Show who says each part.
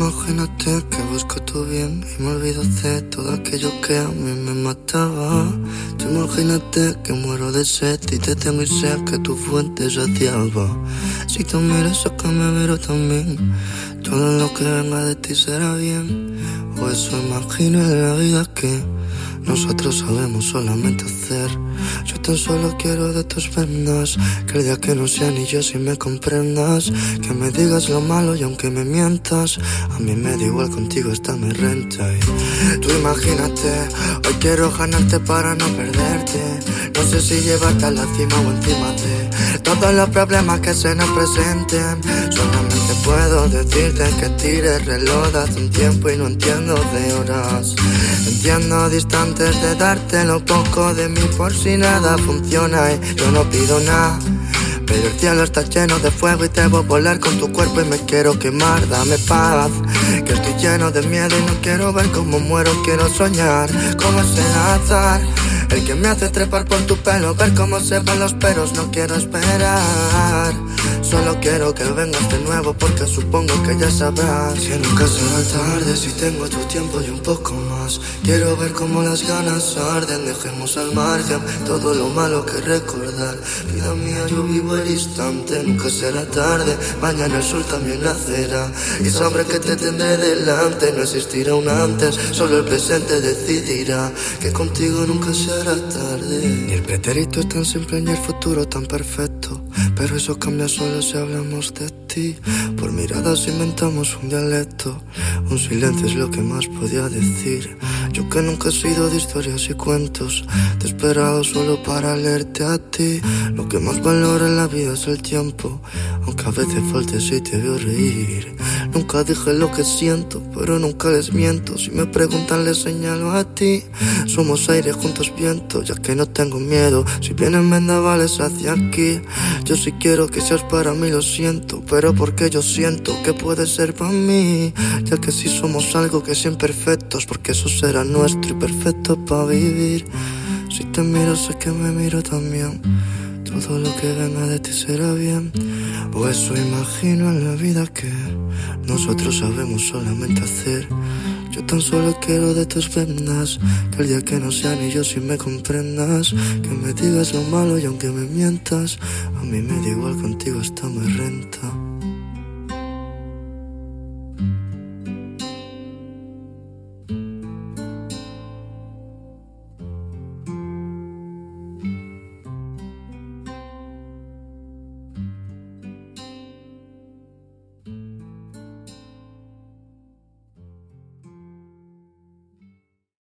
Speaker 1: Imagínate que busco tu bien y me olvido de todo aquello que a mí me mataba. Tú imagínate que muero de sed y te tengo y sé que tu fuente saciaba. Si tú miras a que me miro también, todo lo que venga de ti será bien. O eso imagino en la vida que nosotros sabemos solamente hacer. Yo tan solo quiero de tus vendas. Que el día que no sea ni yo si me comprendas. Que me digas lo malo y aunque me mientas. A mí me da igual contigo está mi renta. Y tú imagínate, hoy quiero ganarte para no perderte. No sé si llevarte a la cima o encima de todos los problemas que se nos presenten. Puedo decirte que tires reloj hace un tiempo y no entiendo de horas. Entiendo distantes de darte lo poco de mí por si nada funciona y yo no pido nada. Pero el cielo está lleno de fuego y debo volar con tu cuerpo y me quiero quemar. Dame paz, que estoy lleno de miedo y no quiero ver cómo muero. Quiero soñar como es el azar. El que me hace trepar por tu pelo, ver cómo se van los peros. No quiero esperar. Solo quiero que vengas de nuevo porque supongo que ya sabrás que nunca será tarde si tengo tu tiempo y un poco más. Quiero ver cómo las ganas arden, dejemos al margen todo lo malo que recordar. Vida mía, yo vivo el instante, nunca será tarde. Mañana el sol también nacerá y sabré que te tendré delante. No existirá un antes, solo el presente decidirá que contigo nunca será tarde. Ni el pretérito es tan simple ni el futuro tan perfecto. Pero eso cambia solo si hablamos de ti. Por miradas inventamos un dialecto. Un silencio es lo que más podía decir. Yo que nunca he sido de historias y cuentos. Te he esperado solo para leerte a ti. Lo que más valora en la vida es el tiempo. Aunque a veces falte si te veo reír. Nunca dije lo que siento, pero nunca les miento. Si me preguntan, les señalo a ti. Somos aire juntos viento, ya que no tengo miedo. Si vienen vendavales hacia aquí, yo sí quiero que seas para mí, lo siento. Pero porque yo siento que puede ser para mí. Ya que si somos algo que es imperfectos, porque eso será nuestro y perfecto para vivir. Si te miro, sé que me miro también. Todo lo que venga de ti será bien. O eso imagino en la vida que nosotros sabemos solamente hacer. Yo tan solo quiero de tus vendas. Que el día que no sea ni yo si me comprendas. Que me digas lo malo y aunque me mientas. A mí me da igual contigo hasta me renta.